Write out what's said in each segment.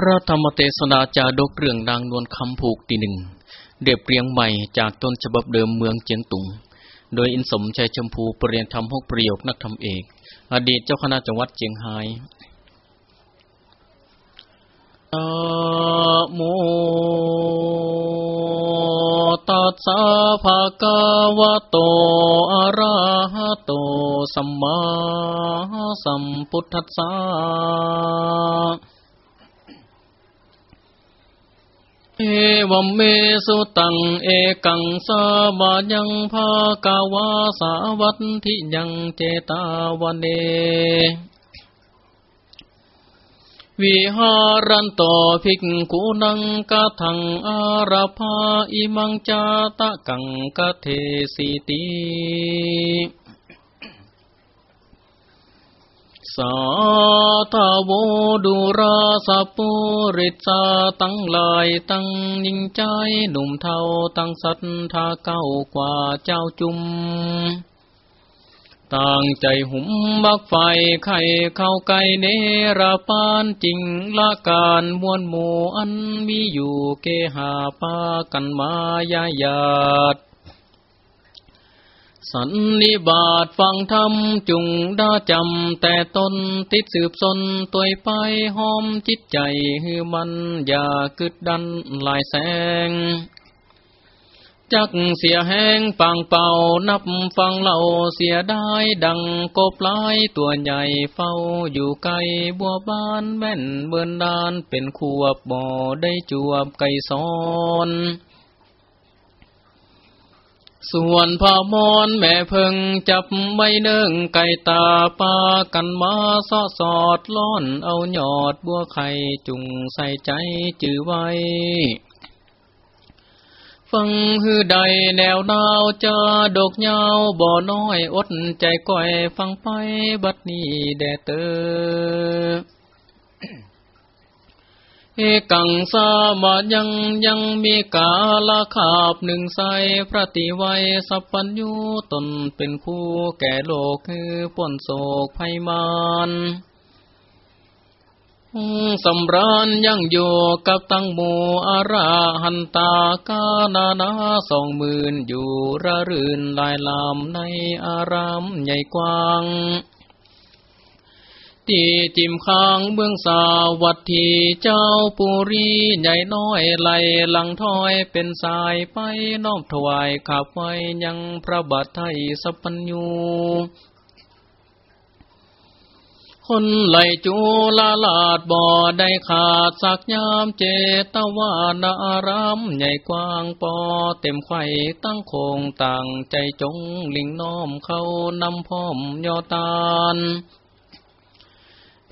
พระธรรมเทศนาจาดกเรื่องนางนวลคำผูกตีหนึ่งเดบเรียงใหม่จากต้นฉบับเดิมเมืองเจียงตุง โดยอินสมชัยชมพูปรริยนธรรมหกประโยคนักธรรมเอก อดีตเจ้าคณะจังหวัดเจียงไฮ้โมตัสสะภะคะวะโต อะระหะโต สัมมาสัมพุทธัสสะ เอวัมเมสุตังเอกังสาบายังภากาวาสาวัตทิยังเจตาวเนวิหารันโตภิกขุนังกะทังอาราภาอิมังจาตะกังกะเทสิติ สาธาวดุราสปุริสาตั้งลายตั้งยิ่งใจหนุ่มเทาตั้งสัทธาเก้ากว่าเจ้าจุมต่างใจหุมบักไฟไข่เข้าไก่เนราปานจริงละการมวลหมู่อันมีอยู่เกหาปากันมายายาด สันนิบาตฟังธรรมจุงดาจำแต่ตนติดสืบสนตัวไปหอมจิตใจฮือมันอย่ากึดดันลายแสง จักเสียแห้งปังเป่านับฟังเล่าเสียได้ดังกบลายตัวใหญ่เฝ้าอยู่ไกลบัวบานแม่นเบินดานเป็นขวบบ่อได้จวบไก่ซ้อน ส่วนพามอนแม่เพิงจับไม่เนิ่งไก่ตาปากันมาซอสอดล้อนเอาหยอดบัวไข่จุงใส่ใจจื้อไว้ ฟังฮือใดแนวดาวจะดกยาวบ่อน้อยอดใจก้อยฟังไปบัดนี้แดเตอ เอกังสามายังยังมีกาลาขาบหนึ่งใสพระติไวสัพพัญญูตนเป็นคู่แก่โลกคือป่นโศกภัยมานสำรานยังอยู่กับตั้งหมูอาราหันตากานานาสองหมื่นอยู่ระรื่นลายลามในอารามใหญ่กว้าง ที่จิมค้างเบื้องสาวัดที่เจ้าปุรีใหญ่น้อยไหลหลังถอยเป็นสายไปน้อบถวายขับไว้ยังพระบาทไทยสัพพัญญูคนไหลจูลาลาดบ่อได้ขาดสักยามเจตวานารามใหญ่กว้างปอเต็มไข่ตั้งโคงต่างใจจงลิงน้อมเข้านำพร้อมยอตาน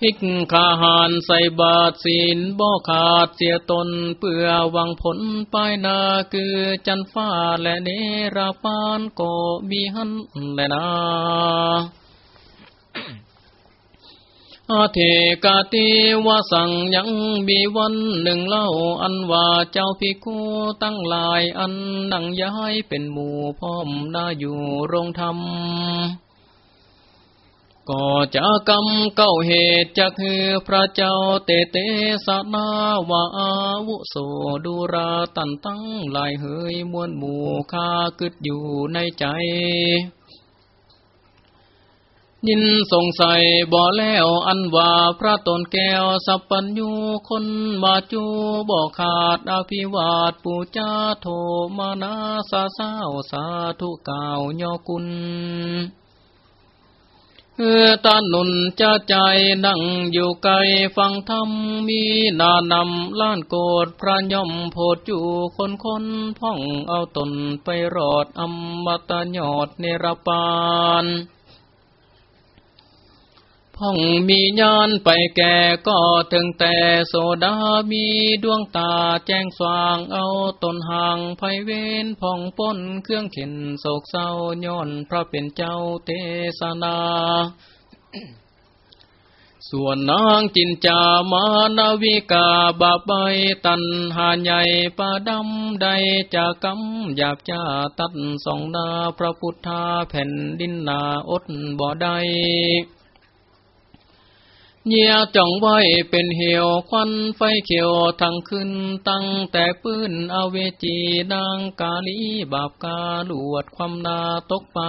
พิกขาหานใส่บาทศีลบ่ขาดเสียตนเพื่อวังผลปลายนาคือจันฟ้าและเนราปานก็มีหันและนาอาเทกาติวาสังยังมีวันหนึ่งเล่าอันว่าเจ้าพิกูตั้งลายอันนั่งย้ายเป็นหมู่พร้อมน่าอยู่โรงธรรม ก็จะกรรมเก้าเหตุจะคือพระเจ้าเตเตสนาวาอาวุโสดูราตันตั้งลายเฮยมวนหมู่คากึดอยู่ในใจ ยินสงสัยบ่แล้วอันว่าพระตนแก้วสัพปัญญูคนมาจูบ่ขาดอภิวาทปูจาโทมานาสาสาวสาธุกาวยอกุล เออตาหนุนจะใจนั่งอยู่ไกลฟังธรรมมีนานำล้านโกดพระย่อมโพดอยู่คนคนพ่องเอาตนไปรอดอมตะยอดเนรปาน พ่องมีญาณไปแก่ก็ถึงแต่โสดามีดวงตาแจ้งสว่างเอาตนห่างไพเวนพ่องป้นเครื่องเข็นโศกเศร้าย้อนพระเป็นเจ้าเทศนาส่วนนางจินจามานาวิกาบาใบตันหาใหญ่ปาดำใดจากำหยาบจ้าตัดสองนาพระพุทธาแผ่นดินนาอดบ่ได้ เงียจ้องไว้เป็นเหวควันไฟเขียวทั้งขึ้นตั้งแต่ปื้นอเวจีนางกาลีบาปกาลวดความนาตกไป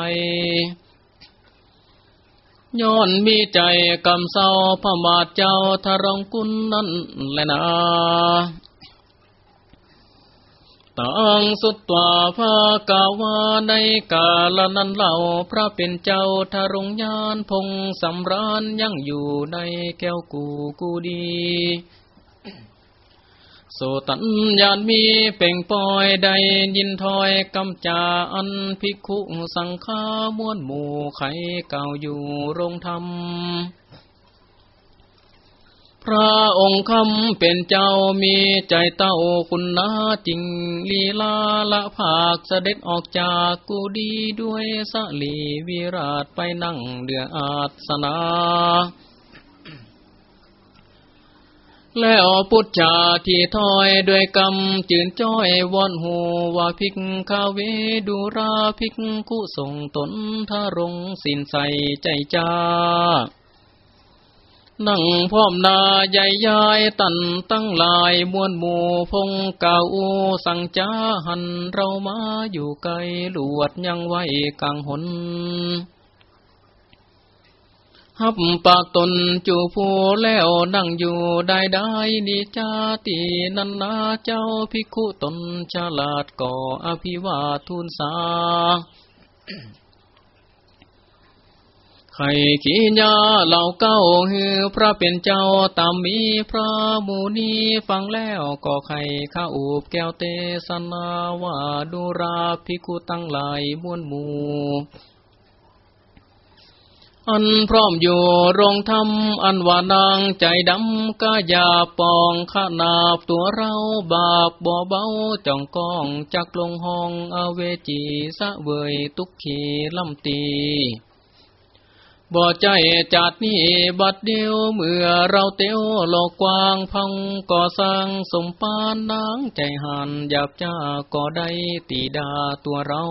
ย้อนมีใจกำเศร้าพมาทเจ้าทรองกุลนั่นแหละนะ ตังสุดตัวภากาวาในกาลนั้นเล่าพระเป็นเจ้าทารงยานพงสำรานยังอยู่ในแก้วกูกูดีโสตัญญาณมีเป่งปอยใดยินถอยกำจาอันพิคุสังฆามวนหมู่ไขเก่าอยู่โรงธรรม พระองค์คำเป็นเจ้ามีใจเต้าคุณนาจริงลีลาละภาคเสด็จออกจากกูดีด้วยสลีวิราชไปนั่งเดืออาสนาแล้วพุทธาที่ถอยด้วยกรรมจืนจ้อยวอนหูว่าพิกคาเวดูราพิกคุส่งตนทารงสินใสใจจ้า นั่งพร้อมนาใหญ่ยายตันตั้งลายมวนหมู่พงเก่าสังจ้าหันเรามาอยู่ไกลลวดยังไว้กลางหนฮับปากตนจูผู้แล้วนั่งอยู่ได้ได้ดีจ้าตีนันนาเจ้าพิคุตนฉลาดก่ออภิวาทุนสา ไข่ขีญาเหล่าเก้าฮือพระเป็นเจ้าตามมีพระมูนีฟังแล้วก็ไข่ข้าอูบแก้วเตสนาวาดูราพิกุตั้งหลายมวนหมูอันพร้อมอยู่โรงธรรมอันว่านางใจดำก็อย่าปองขนาบตัวเราบาปบ่เบาจ้องกองจักลงห้องอเวจีสะเวยตุกขีลำตี บ่ใจจัดนี้บัดเดียวเมื่อเราเตียวโลอกกว้างพังก่อสร้างสมปานนางใจหันหยาบจ้าก่อได้ตีดาตัวเรา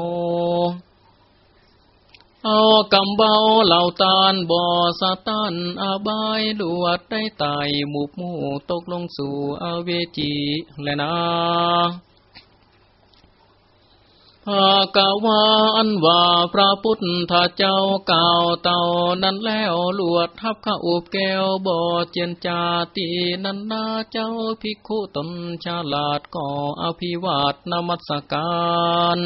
เอากำเบาเหล่าตาลบ่อสะตันอาบายดวดได้ตายหมู่หมู่ตกลงสู่อเวจีแลนะ ภากาวาอันว่าพระพุทธเจ้าเก่าเต่านั้นแล้วลวดทับข้าอุบแก้วบ่อเจียนจาตีนันนาเจ้าพิกขุตนฉลาดก่ออภิวาทนมัสการ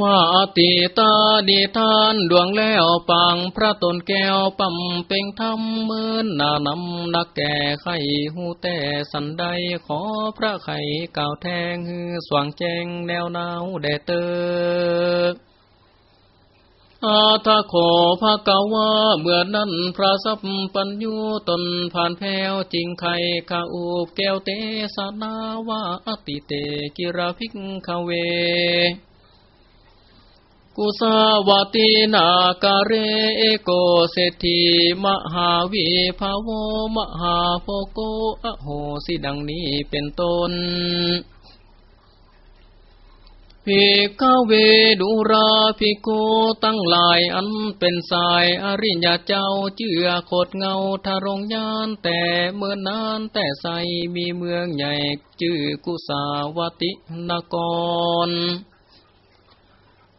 ว่าติตาดีทานดวงแล้วปังพระตนแก้วปั่มเป่งทำเมื่นนานำนักแก่ไข่หูแต่สันใดขอพระไข่ก่าวแทงฮือสว่างแจ้งแนวหนาวแดดเตออาทาโคภากาวาเมื่อนั้นพระสัพปัญญูตนผ่านแพ้วจริงไข่ข้าอูบแก้วเตสนาวาอติเตกิราภิกขเว กุสาวตินาการเรเอโกเศรษฐีมหาวิภาวมหาโฟโกอโหสิดังนี้เป็นต้นภิกเวดุราภิกโกตั้งหลายอันเป็นสายอริยเจ้าเจือโคดเงาทารงยานแต่เมื่อนานแต่ใสมีเมืองใหญ่จื่อกุสาวตินกร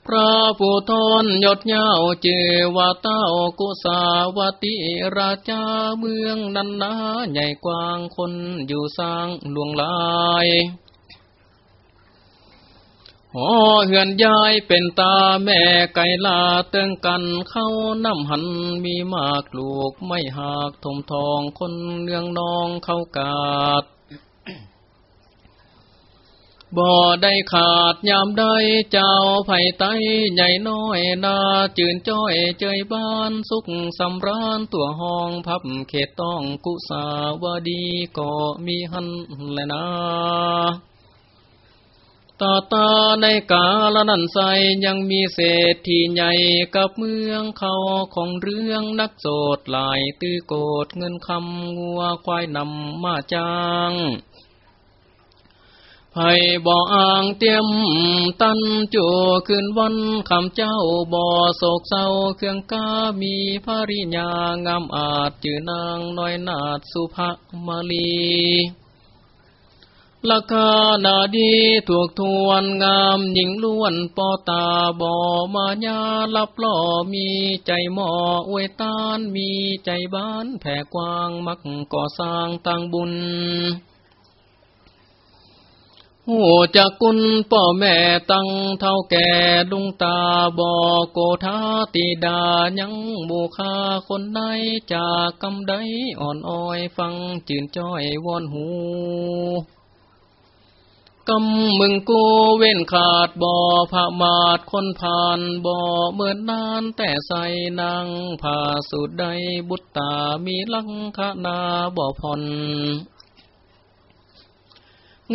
พระผู้ทนยศเย้าเจวาเต้ากุสาวติราชาเมืองนันนาใหญ่กว้างคนอยู่สร้างหลวงลายหอเหือนยายเป็นตาแม่ไก่ลาเติงกันเข้าน้ำหันมีมากลูกไม่หากถมทองคนเนืองนองเข้ากาด บ่ได้ขาดยามใดเจ้าไผ่ไตใหญ่น้อยนาจืนจ้อยเจยบ้านสุขสำราญตัวห้องพับเขตต้องกุสาวดีก็มีหันแลนะตาตาในกาละนันใสยังมีเศรษฐีใหญ่กับเมืองเขาของเรื่องนักโสดหลายตื้อโกดเงินคำงัวควายนำมาจ้าง ให้บ่ออ่างเตรียมตันจูคืนวันคำเจ้าบ่อโศกเศร้าเครื่องกามีภริญางามอาจจือนางน้อยนาดสุภมาลีราคานาดีถูกทวนงามหญิงล้วนปอตาบ่อมายาลับล่อมีใจหมออวยตานมีใจบ้านแผ่กว้างมักก่อสร้างตั้งบุญ หูจากกุลป่อแม่ตั้งเท่าแก่ลุงตาบ่อโกธาติดายังบูคาคนใดจากกำไดอ่อนอ้อยฟังจืนจ้อยวอนหูกำมึงกูเว้นขาดบ่อผามาดคนผ่านบ่อเมื่อนานแต่ใส่นางผ่าสุดใดบุตตามีลังคนาบ่อผ่อน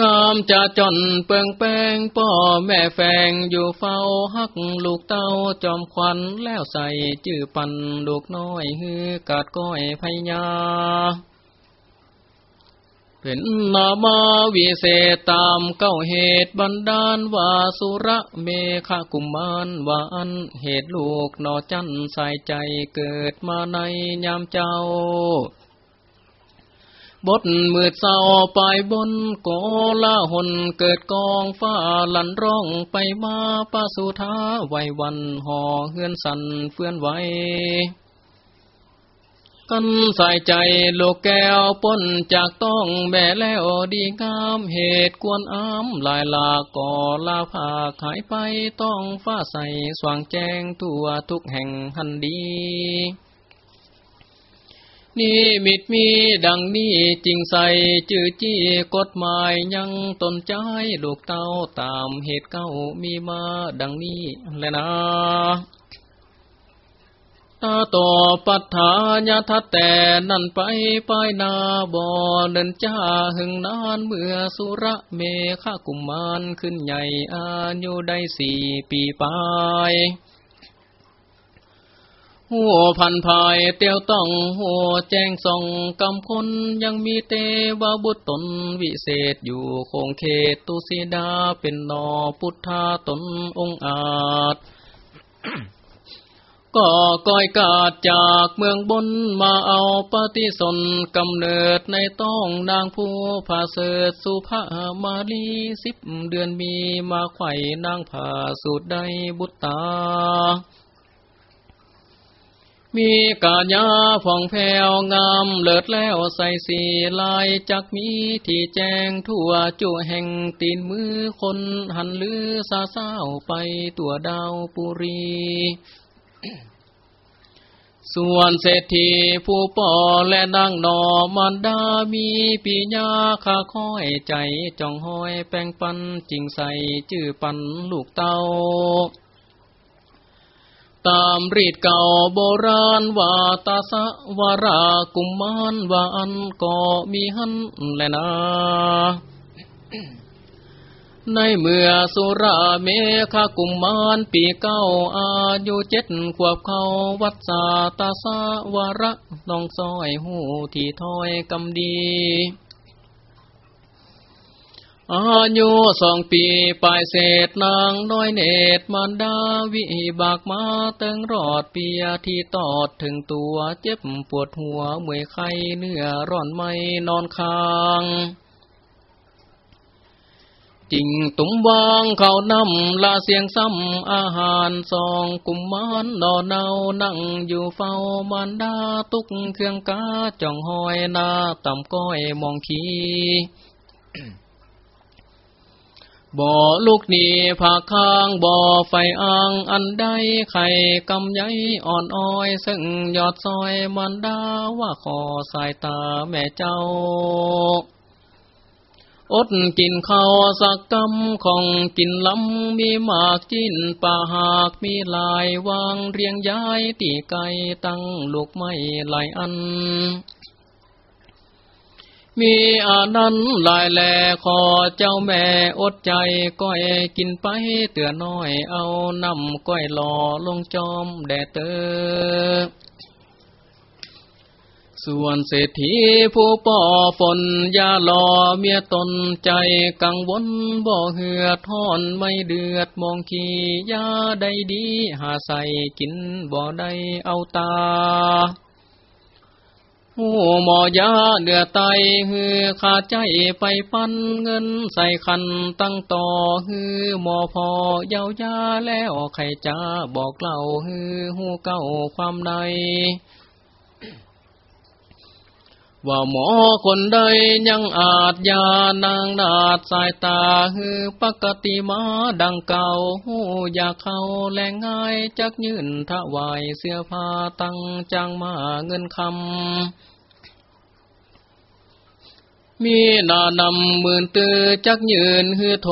งามจะจนเปิงแป้งป่อแม่แฝงอยู่เฝ้าฮักลูกเต้าจอมควันแล้วใส่จื้อปันลูกน้อยฮือกาดก้อยพยาเป็นนามาวิเศษตามเก้าเหตุบันดาลว่าสุระเมฆกุมารว่าอันเหตุลูกนอจันใส่ใจเกิดมาในยามเจ้า บทมืดเศร้าไปบนโกลาหนเกิดกองฟ้าลันร้องไปมาปาสุธาไววันห่อเฮือนสันเฟื่อนไหวกันใส่ใจโลกแก้วป้นจากต้องแม่แล้วดีงามเหตุกวนอ้ำลายลาก่อลาผาขายไปต้องฟ้าใสสว่างแจ้งทั่วทุกแห่งหันดี นี่มิดมีดังนี้จริงใส่จื้อจี้กฎหมายยังตนใจลูกเต้าตามเหตุเก้ามีมาดังนี้แลนะตาต่อปัฏฐานทัตแต่นั่นไปไปนาบ่อเดินจ้าหึงนานเมื่อสุระเมฆากุมมารขึ้นใหญ่อายุได้สี่ปีไป หัวพันภายเตียวต้องหัวแจ้งส่องกำคนยังมีเตวบุตรตนวิเศษอยู่คงเขตตุสีดาเป็นนอพุทธาตนองอาจก็ก้อยกาดจากเมืองบนมาเอาปฏิสนกำเนิดในต้องนางผู้ผาเสดสุภามาลีสิบเดือนมีมาไข่นางผาสูดใดบุตตา มีกาญาผ่องแผ้วงามเลิศแล้วใส่สีลายจักมีที่แจ้งทั่วจุแห่งตีนมือคนหันลือซาเศร้าไปตัวดาวปุรี ส่วนเศรษฐีผู้ป่อและนางนอมันดามีปีญาข้าคอยใจจ้องห้อยแป้งปันจิงใส่จื้อปันลูกเต้า ตามรีดเก่าโบราณว่าตาสะวารากุมมานว่าอันก็มีหันแลนะในเมื่อสุราเมฆกุมมารปีเก้าอายุเจ็ดขวบเขาวัดสาตาสาวระต้องซอยหูที่ถอยกำดี อายุสองปีปลายเศษนางน้อยเนตรมันดาวิบากมาเติงรอดเปียที่ตอดถึงตัวเจ็บปวดหัวเมื่อยไข้เนื้อร้อนไม่นอนค้างจริงตุ้มวางเขานำลาเสียงซ้ำอาหารซองกุมมานนอนเนานั่งอยู่เฝ้ามันดาตุกเครื่องกาจ่องหอยนาต่ำก้อยมองขี บ่อลูกนีผาค้างบ่อไฟอ่างอันใดไข่กำไยอ่อนอ้อย ซึ่งยอดซอยมันดาว่าขอสายตาแม่เจ้า อดกินข้าวสักกำของกินลำมีหมากจิ้นป่าหากมีลายวางเรียงย้ายตีไก่ตั้งลูกไม้หลายอัน มีอานันลายแลขอเจ้าแม่อดใจก้อยกินไปเตือน้อยเอานำก้อยหล่อลงจอมแดดเตอส่วนเศรษฐีผู้ป่อฝนยาหลอเมียตนใจกังวลบ่เหือทอนไม่เดือดมองขี้ยาใดดี หาใส่กินบ่ได้เอาตา หูหมอยาเดือไตฮือขาดใจไปปั้นเงินใส่คันตั้งต่อฮือหมอพอยาวยาแล้วไข่จ้าบอกเล่าฮือหูเก้าความใน ว่าหมอคนใดยังอาจยานางนาดสายตาฮือปกติมาดังเก่าหูอยากเข้าแรงง่ายจักยืนถวายเสื้อผ้าตั้งจังมาเงินคำ มีนานำหมื่นตือจักยืนฮือโท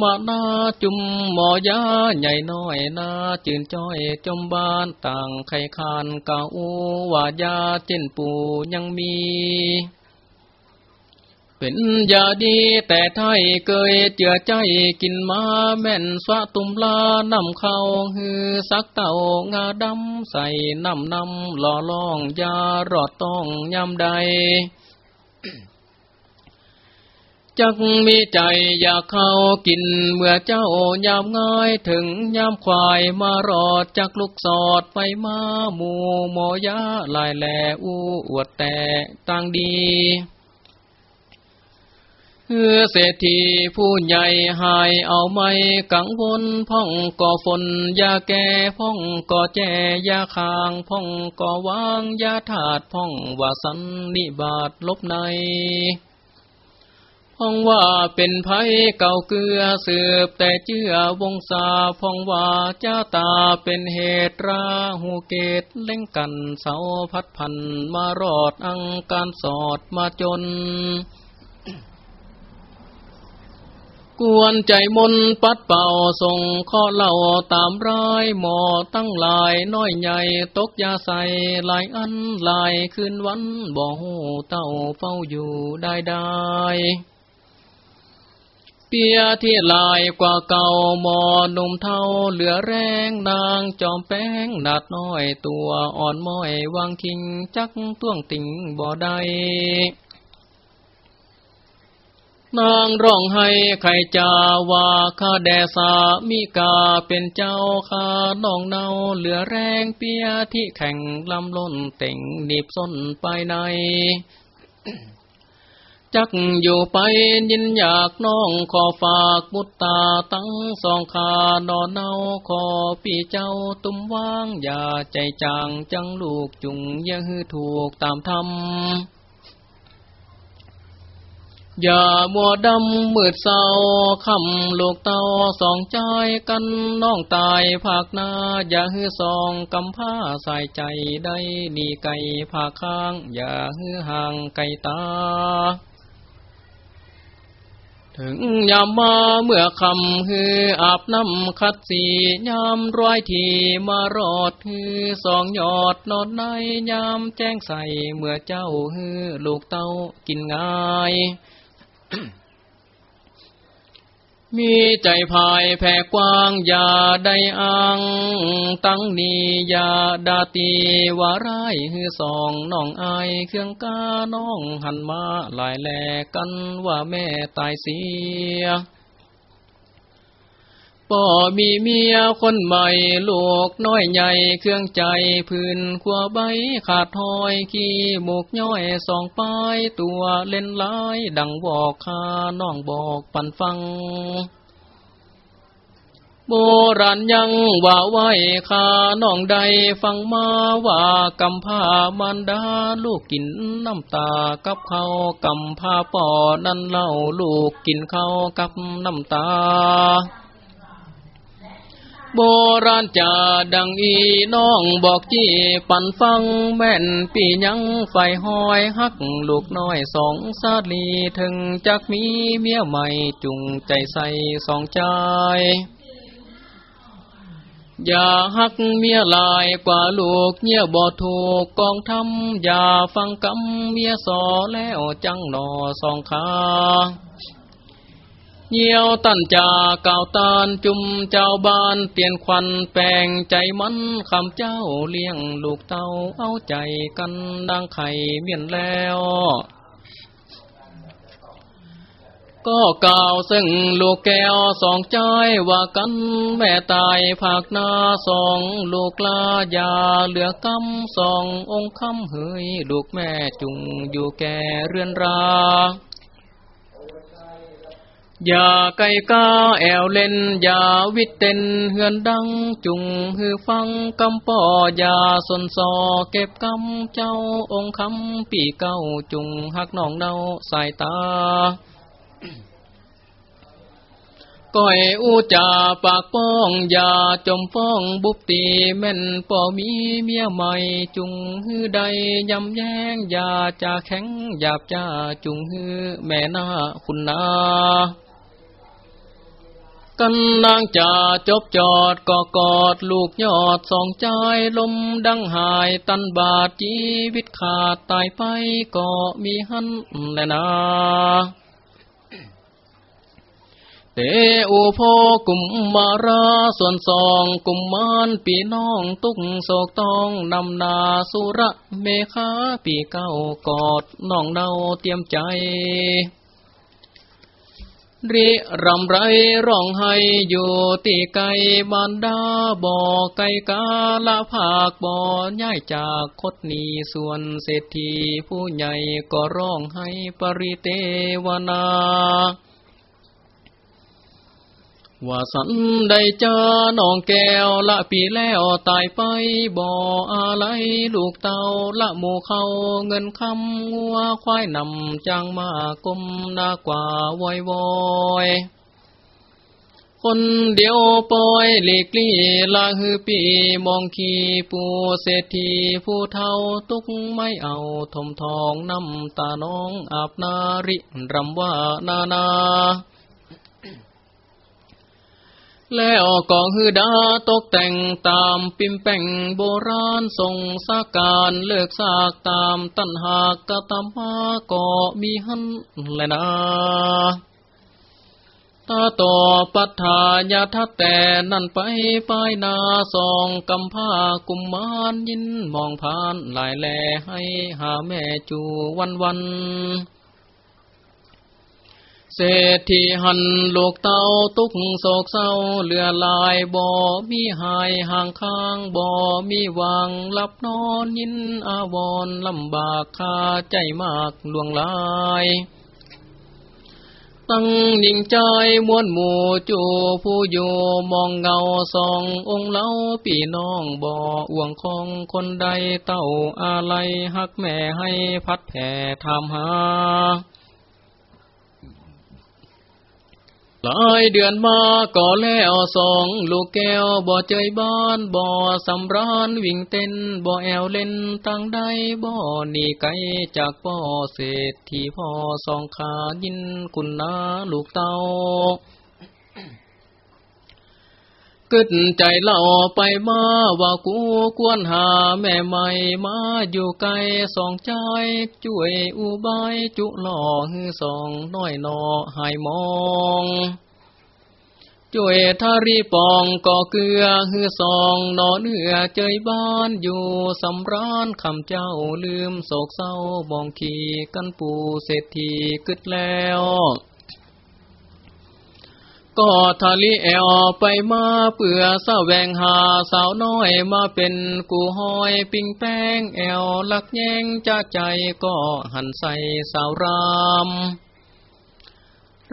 มานาจุมหมอยาใหญ่น้อยนาจืนจ้อยจมบ้านต่างไข่คานเก่าว่ายาเจนปูยังมี เป็นยาดีแต่ไทยเกยเจือใจกินมาแม่นสวะตุมลานำเข้าฮือสักเต่างาดำใส่น้ำนำหล่อล่องยารอดต้องยำใด จักมีใจอยากเข้ากิน เมื่อเจ้ายามง่ายถึงยามควายมารอดจากลูกสอดไปมาหมูหมอยาลายแหล่อู้อวดแต่ต่างดีเฮือเศรษฐีผู้ใหญ่หายเอาไม่กังวลพ่องก่อฝนยาแก่พ่องก่อแจยาคางพ่องก่อวางยาถาดพ่องว่าสันนิบาตลบใน องว่าเป็นไผเก่าเกลือสืบแต่เชื่อวงศาพองว่าจ้าตาเป็นเหตุราหูเกตเล่งกันเสาพัดพันมารอดอังการสอดมาจนกวนใจมนปัดเป่าส่งข้อเล่าตามร้ายหมอตั้งหลายน้อยใหญ่ตกยาใสหลายอันหลายคืนวันบ่หูเต้าเฝ้าอยู่ได้ได้ เปียที่ลายกว่าเก่าหมอนุ่มเท่าเหลือแรงนางจอมแป้งนาดน้อยตัวอ่อนม้อยวางคิงจักต้วงติ่งบ่ได้นางร้องให้ใครจาว่าข้าแดสามีกาเป็นเจ้าข้าน้องเนาเหลือแรงเปียที่แข่งลำล้นเต่งหนีบส้นไปใน จักอยู่ไปยินอยากน้องขอฝากบุตตาตั้งสองขานอนเนาขอพี่เจ้าตุ้มว่าง อย่าใจจางจังลูกจุงอย่าฮือถูกตามทำอย่ามัวดำมืดเศร้าคำลูกเตาสองใจกันน้องตายภาคนาอย่าฮือสองกำผ้าใส่ใจได้นีไก่ภาคข้าง อย่าฮือห่างไก่ตา ถึงยามมาเมื่อคำฮืออาบน้ำคัดสียามร้อยทีมารอดฮือสองยอดนอนในยามแจ้งใส่เมื่อเจ้าฮือลูกเต้ากินง่าย มีใจภายแผ่กว้างอย่าได้อัง ตั้งนีอย่าดาตีว่าร้ายฮือสองน้องอายเครื่องกาน้องหันมาหลายแหลกันว่าแม่ตายเสีย ป่อมีเมียคนใหม่ลูกน้อยใหญ่เครื่องใจพื้นขัวใบขาดหอยขี้หมกย้อยสองปลายตัวเล่นลายดังบอกคาน้องบอกปันฟังโบราณยังว่าไว้ขาน้องใดฟังมาว่ากำพามันดาลูกกินน้ำตากับเขากำพาป่อนั่นเล่าลูกกินเขากับน้ำตา โบราณจะดังอีน้องบอกจี้ปันฟังแม่นปียังไฟห้อยฮักลูกน้อยสองซาลีถึงจักมีเมียใหม่จุงใจใส่สองใจ อย่าฮักเมียลายกว่าลูกเงียบ่ถูกกองทำอย่าฟังกำเมียสอแล้วจังหนอสองขา เยี่ยวตันจากเก่าตานจุมเจ้าบ้านเปลี่ยนควันแปลงใจมันคำเจ้าเลี้ยงลูกเต้าเอาใจกันดังไข่เมียนแล้วก็กล่าวซึ่งลูกแก้วสองใจว่ากันแม่ตายภาคนาสองลูกลายาเหลือกำสององค์คำเฮยลูกแม่จุงอยู่แก่เรือนรา อย่าไก่กาแอวเล่น อย่าวิตเต้นเฮือนดังจุงฮือฟังกำป่ออย่าสนซอเก็บกำเจ้าองค์คำปีเก้าจุงหักน้องเนาสายตาก้อยอูจาปากป้องอย่าจมฟ้องบุบตีแม่นป่อมีเมียใหม่จุงฮือใดยำแยงอย่าจะแข็งหยาบจ้าจุงฮือแม่นาคุณนา กันนางจ่าจบจอดก็กอดลูกยอดสองใจลมดังหายตันบาดชีวิตขาดตายไปก็มีหันแลนะเตอุโพกุมมาราส่วนสองกุมมานปีน้องตุกโศกตองนำนาสุระเมฆาปีเก้ากอดน้องเนาเตรียมใจ ริรำไรร้องไห้อยู่ตีไกบันดาบ่อไก่กาละภาคบ่อย้ายจากคดนีส่วนเศรษฐีผู้ใหญ่ก็ร้องไห้ปริเตวนา ว่าสันได้เจอน้องแก้วละปีแล้วตายไปบ่ออะไรลูกเต่าละหมูเขาเงินคำงัวควายนำจางมากลมนากว่าวอยวอยคนเดียวปล่อยหลีกลี่ละฮือปีมองขีปูเศรษฐีผู้เท่าตุกไม่เอาทมทองน้ำตาน้องอาบนาริรำว่านานา แล้วก็ฮือดาตกแต่งตามปิมแป่งโบราณทรงสาการเลิกสากตามตันหากกะตามมาก็มีหันแลยนะตาต่อปัฏฐายาทัดแต่นั่นไปป้ายนาสองกำผ้ากุมมานยินมองผ่านหลายแลให้หาแม่จูวันวัน เศรษฐีหันลูกเต้าตุกโศกเศร้าเลือลายบ่มีหายห่างข้างบ่มีวางหลับนอนยินอาวรลำบากคาใจมากลวงลายตั้งนิ่งใจมวนหมู่จูผู้อยู่มองเงาสององค์เล้าปีน้องบ่ออ่วงของคนใดเต้าอะไรหักแม่ให้พัดแผ่ทำหา หลายเดือนมาก็แล้วสองลูกแก้วบ่เจยบ้านบ่สำรานวิ่งเต้นบ่แอวเล่นตั้งใดบ่หนีไกลจากพ่อเศรษฐีพ่อสองขายินคุณนาลูกเต้า กึดใจเล่าไปมาว่ากูควรหาแม่ใหม่มาอยู่ไกลสองใจช่วยอุบายจุหล่อฮือสองน้อยนอหายมองช่วยทารีปองก่อเกลือฮือสองนอเนื้อเจยบ้านอยู่สำรานคำเจ้าลืมโศกเศร้าบองขี่กันปูเศรษฐีกึดแล้ว ก็ทะลิแอวไปมาเปื่อสะแวงหาสาวน้อยมาเป็นกูหอยปิงแป้งแอวลักแยงจะใจก็หันใส่สาวราม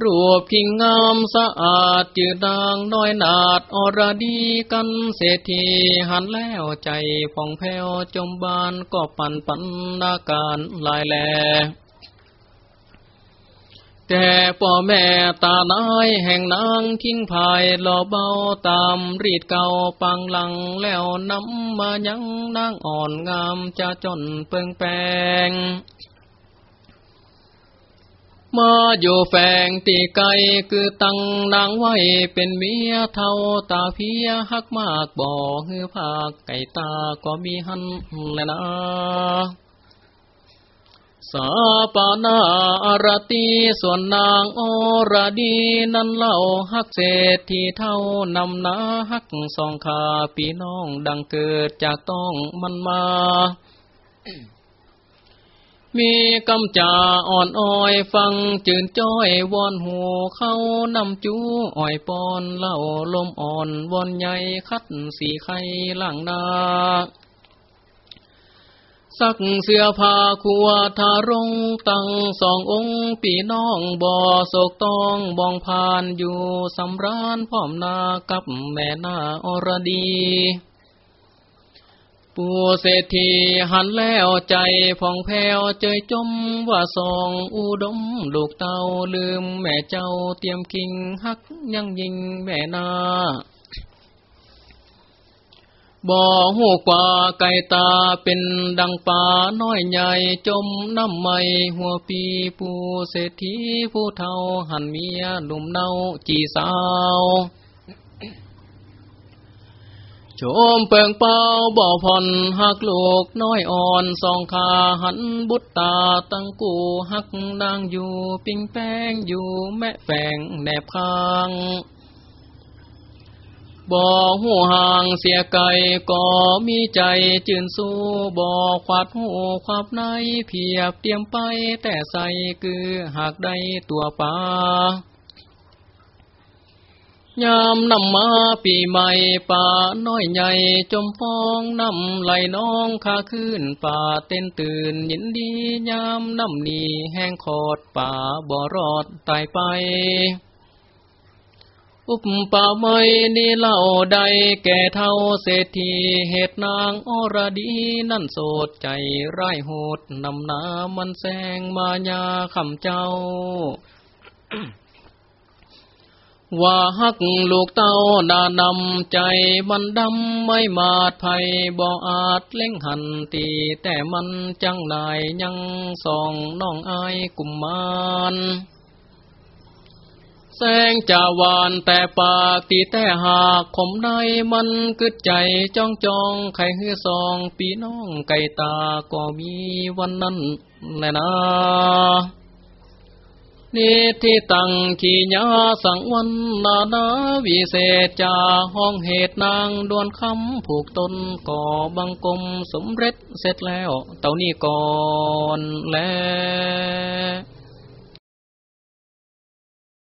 รูปกิ่งงามสะอาดจืดดางน้อยนาดอรดีกันเศรษฐีหันแล้วใจผ่องแผ้วจมบานก็ปั่นปันนาการลายแล แต่พ่อแม่ตาน้อยแห่งนางทิ้งภายหล่อเบาตามรีดเก่าปังหลังแล้วนำมายังนางอ่อนงามจะจนเปิงแปงมาอยู่แฝงตีไกคือตั้งนางไว้เป็นเมียเท่าตาเพียหักมากบ่ฮือภาคไก่ตาก็มีหันแลยนะ สาปานาอารตีส่วนนางอรดีนั้นเล่าฮักเศรษฐีเท่านำนาฮักสองขาปีน้องดังเกิดจากต้องมันมา มีกำจ่าอ่อนอ้อยฟังจืนจ้อยวอนหูเข้านำจูอ้อยปอนเล่าลมอ่อนวอนใหญ่คัดสีไข่ล่างนา สักเสื้อผ้าขัวทารงตั้งสององค์ปีน้องบ่อโศกต้องบองผ่านอยู่สำรานพร้อมนากับแม่นาอรดีปูเศรษฐีหันแล้วใจผ่องแผ้วเจยจมว่าสองอุดมลูกเต้าลืมแม่เจ้าเตรียมกิ่งหักยังยิงแม่นา บ่หูกว่าไก่ตาเป็นดังป่าน้อยใหญ่จมน้ำไม่หัวปีผู้เศรษฐีผู้เท่าหันเมียหนุ่มเนาจีสาวโชมเปิงเป้าบ่อผ่อนหักลูกน้อยอ่อนสองขาหันบุตตาตั้งกูหักนางอยู่ ปิงแป้งอยู่แม่แฝงแนบข้าง บ่หูห่างเสียไก่ก็มีใจจืนสู้บ่ขวัดหูขวับในเพียบเตรียมไปแต่ใส่คือหากได้ตัวปลายามนำมาปีใหม่ป่าน้อยใหญ่จมฟองนำไหลน้องข้าขึ้นป่าเต้นตื่นยินดียามนำนีแห้งขอดป่าบ่รอดตายไป อุปปาไมนี่เล่าใดแก่เท่าเศรษฐีเหตุนางอรดีนั่นโสดใจไร้โหดนำนามันแสงมายาคำเจ้า ว่าฮักลูกเต้าดานำใจมันดำไม่มาดภัยบ่อาจเล่งหันตีแต่มันจังนายยังส่องน้องอายกุมมาร แสงจาวานแต่ปากตีแต่หากขมในมันกึดใจจ้องจองไข่ฮือซองปีน้องไก่ตาก็มีวันนั้นแหละนะนี่ที่ตั้งขีญาสังวันนานาวิเศษจาห้องเหตุนางดวนคำผูกตนก่อบังกลมสมเร็จเสร็จแล้ว เต่านี้ก่อนแล้ว